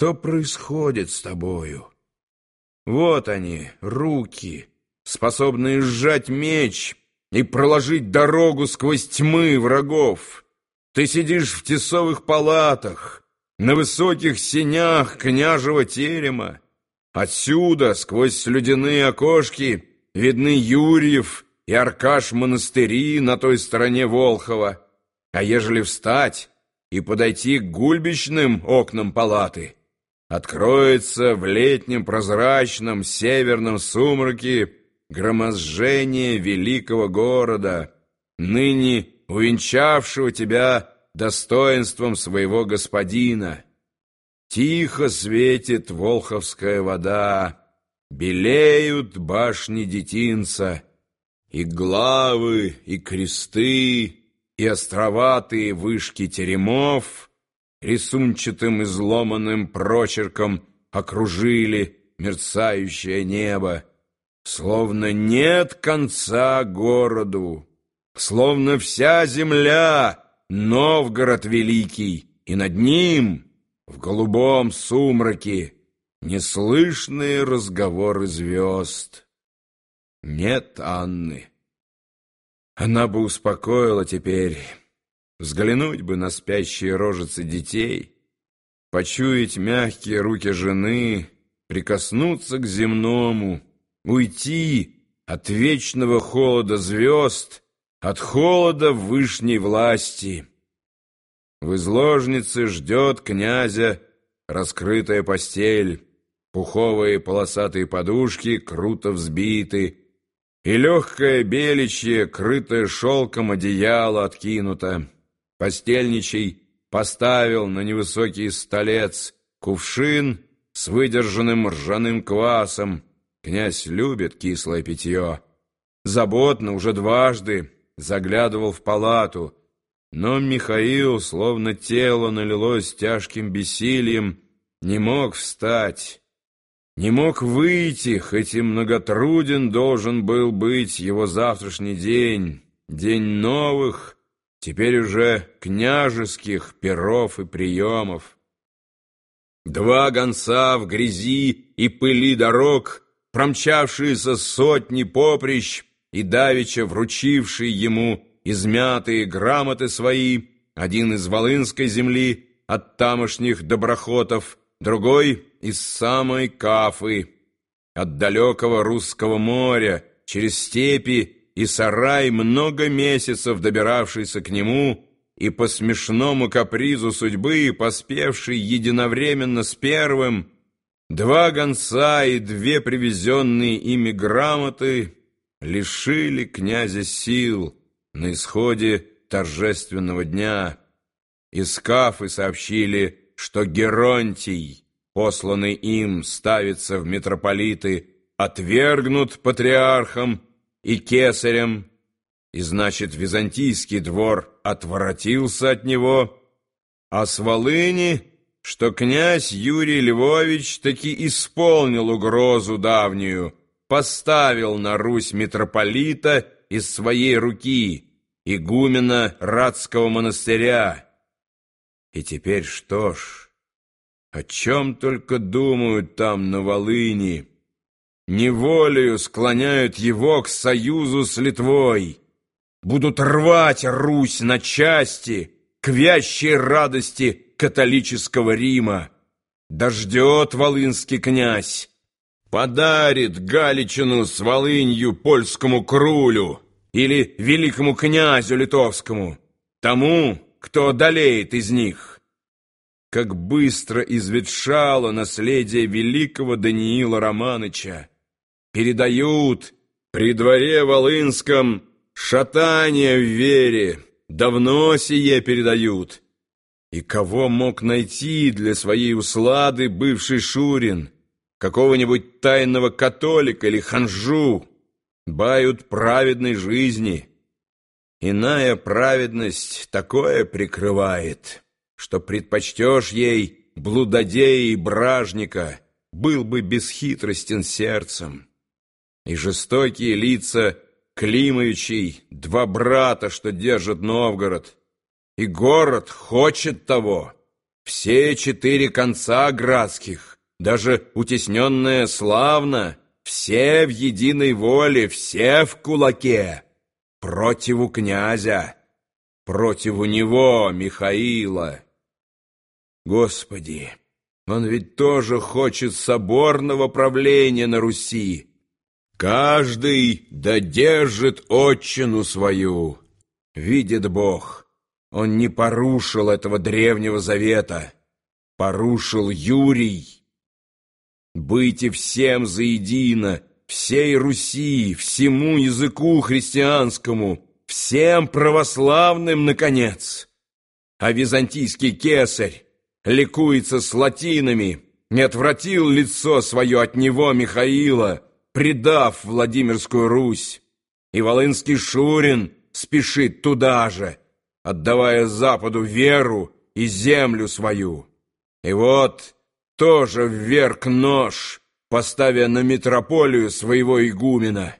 Что происходит с тобою? Вот они, руки, способные сжать меч и проложить дорогу сквозь тьмы врагов. Ты сидишь в тесовых палатах, на высоких сенях княжего терема. Отсюда, сквозь слюдяные окошки, видны Юрьев и Аркаш монастыри на той стороне Волхова. А ежели встать и подойти к гульбищным окнам палаты, откроется в летнем прозрачном северном сумраке громозжение великого города, ныне увенчавшего тебя достоинством своего господина. Тихо светит волховская вода, белеют башни детинца, и главы, и кресты, и островатые вышки теремов рисунчатым изломанным прочерком окружили мерцающее небо, словно нет конца городу, словно вся земля — Новгород великий, и над ним, в голубом сумраке, неслышные разговоры звезд. Нет Анны. Она бы успокоила теперь, взглянуть бы на спящие рожицы детей, почуять мягкие руки жены, прикоснуться к земному, уйти от вечного холода звезд, от холода вышней власти. В изложнице ждет князя раскрытая постель, пуховые полосатые подушки круто взбиты, и легкое беличье, крытое шелком одеяло откинуто. Постельничий поставил на невысокий столец кувшин с выдержанным ржаным квасом. Князь любит кислое питье. Заботно уже дважды заглядывал в палату, но Михаил, словно тело налилось тяжким бессилием, не мог встать. Не мог выйти, хоть и многотруден должен был быть его завтрашний день, день новых, теперь уже княжеских перов и приемов. Два гонца в грязи и пыли дорог, промчавшиеся сотни поприщ и давеча вручившие ему измятые грамоты свои, один из Волынской земли от тамошних доброхотов, другой из самой Кафы, от далекого русского моря, через степи и сарай, много месяцев добиравшийся к нему и по смешному капризу судьбы, поспевший единовременно с первым, два гонца и две привезенные ими грамоты лишили князя сил на исходе торжественного дня. Из Кафы сообщили, что Геронтий, посланный им ставиться в митрополиты, отвергнут патриархом и кесарем, и, значит, византийский двор отворотился от него, а с Волыни, что князь Юрий Львович таки исполнил угрозу давнюю, поставил на Русь митрополита из своей руки, игумена Радского монастыря, и теперь что ж, о чем только думают там на Волыни, неволею склоняют его к союзу с Литвой, будут рвать Русь на части к вящей радости католического Рима. Дождет волынский князь, подарит Галичину с Волынью польскому крулю или великому князю литовскому, тому, кто одолеет из них. Как быстро изветшало наследие великого Даниила Романыча. Передают при дворе Волынском шатание в вере, давно сие передают. И кого мог найти для своей услады бывший Шурин? Какого-нибудь тайного католика или ханжу? Бают праведной жизни — Иная праведность такое прикрывает, что предпочтешь ей блудодея и бражника, был бы бесхитростен сердцем. И жестокие лица Климовичей, два брата, что держат Новгород, и город хочет того. все четыре конца градских, даже утесненная славно, все в единой воле, все в кулаке, противу князя, противу него, Михаила. Господи, он ведь тоже хочет соборного правления на Руси. Каждый додержит отчину свою. Видит Бог, он не порушил этого древнего завета, порушил Юрий. Быйте всем заедино, всей Руси, всему языку христианскому, всем православным, наконец. А византийский кесарь ликуется с латинами, не отвратил лицо свое от него Михаила, предав Владимирскую Русь. И Волынский Шурин спешит туда же, отдавая Западу веру и землю свою. И вот тоже вверх нож, поставя на метрополию своего игумена —